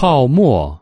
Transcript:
泡沫